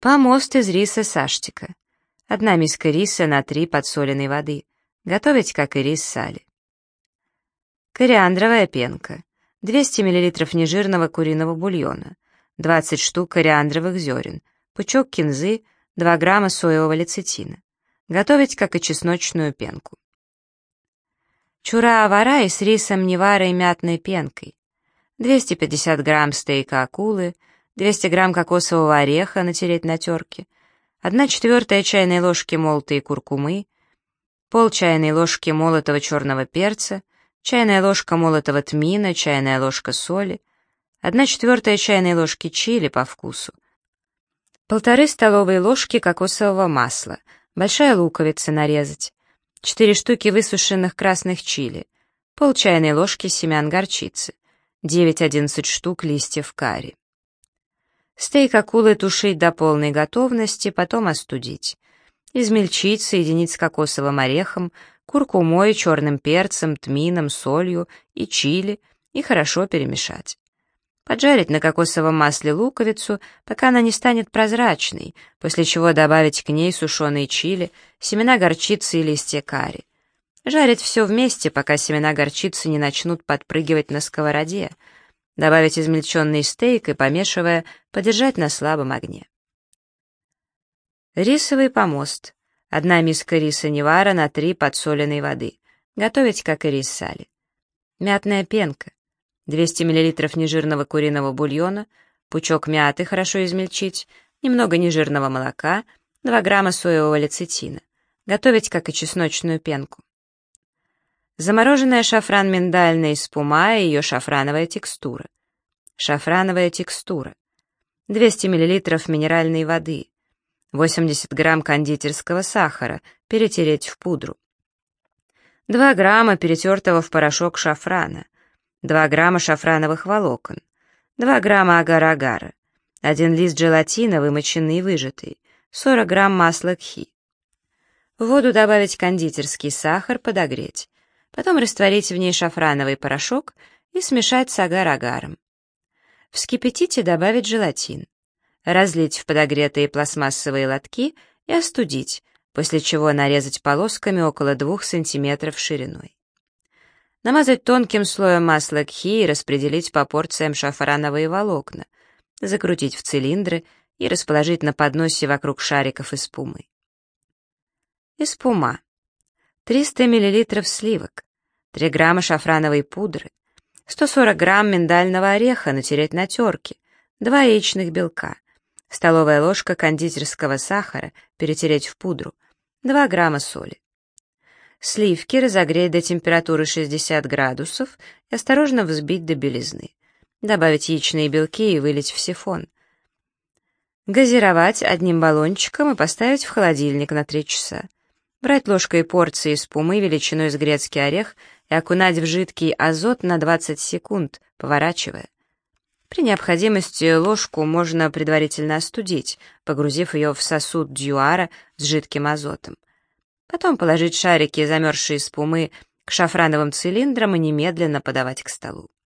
Помост из риса саштика. Одна миска риса на три подсоленной воды. Готовить, как и рис сали. Кориандровая пенка. 200 мл нежирного куриного бульона. 20 штук кориандровых зерен. Пучок кинзы. 2 грамма соевого лецитина. Готовить, как и чесночную пенку. Чура аварай с рисом невара и мятной пенкой. 250 грамм стейка акулы, 200 грамм кокосового ореха натереть на терке, 1 четвертая чайной ложки молотой куркумы, пол чайной ложки молотого черного перца, чайная ложка молотого тмина, чайная ложка соли, 1 четвертая чайной ложки чили по вкусу, полторы столовые ложки кокосового масла, большая луковица нарезать, 4 штуки высушенных красных чили, пол чайной ложки семян горчицы, 9-11 штук листьев карри. Стейк акулы тушить до полной готовности, потом остудить. Измельчить, соединить с кокосовым орехом, куркумой, черным перцем, тмином, солью и чили и хорошо перемешать. Поджарить на кокосовом масле луковицу, пока она не станет прозрачной, после чего добавить к ней сушеные чили, семена горчицы и листья карри. Жарить все вместе, пока семена горчицы не начнут подпрыгивать на сковороде. Добавить измельченный стейк и, помешивая, подержать на слабом огне. Рисовый помост. Одна миска риса невара на три подсоленной воды. Готовить, как и рис сали. Мятная пенка. 200 мл нежирного куриного бульона, пучок мяты хорошо измельчить, немного нежирного молока, 2 грамма соевого лецитина. Готовить, как и чесночную пенку. Замороженная шафран-миндальная спума и ее шафрановая текстура. Шафрановая текстура. 200 мл минеральной воды. 80 грамм кондитерского сахара, перетереть в пудру. 2 грамма перетертого в порошок шафрана. 2 грамма шафрановых волокон, 2 грамма агар-агара, 1 лист желатина, вымоченный и выжатый, 40 грамм масла кхи. В воду добавить кондитерский сахар, подогреть. Потом растворить в ней шафрановый порошок и смешать с агар-агаром. Вскипятить и добавить желатин. Разлить в подогретые пластмассовые лотки и остудить, после чего нарезать полосками около 2 см шириной намазать тонким слоем масла кхи и распределить по порциям шафрановые волокна, закрутить в цилиндры и расположить на подносе вокруг шариков из спумы. Испума. 300 мл сливок, 3 грамма шафрановой пудры, 140 грамм миндального ореха натереть на терке, 2 яичных белка, столовая ложка кондитерского сахара перетереть в пудру, 2 грамма соли. Сливки разогреть до температуры 60 градусов и осторожно взбить до белизны. Добавить яичные белки и вылить в сифон. Газировать одним баллончиком и поставить в холодильник на 3 часа. Брать ложкой порции спумы величиной с грецкий орех и окунать в жидкий азот на 20 секунд, поворачивая. При необходимости ложку можно предварительно остудить, погрузив ее в сосуд дюара с жидким азотом. Потом положить шарики замерзшей спумы к шафрановым цилиндрам и немедленно подавать к столу.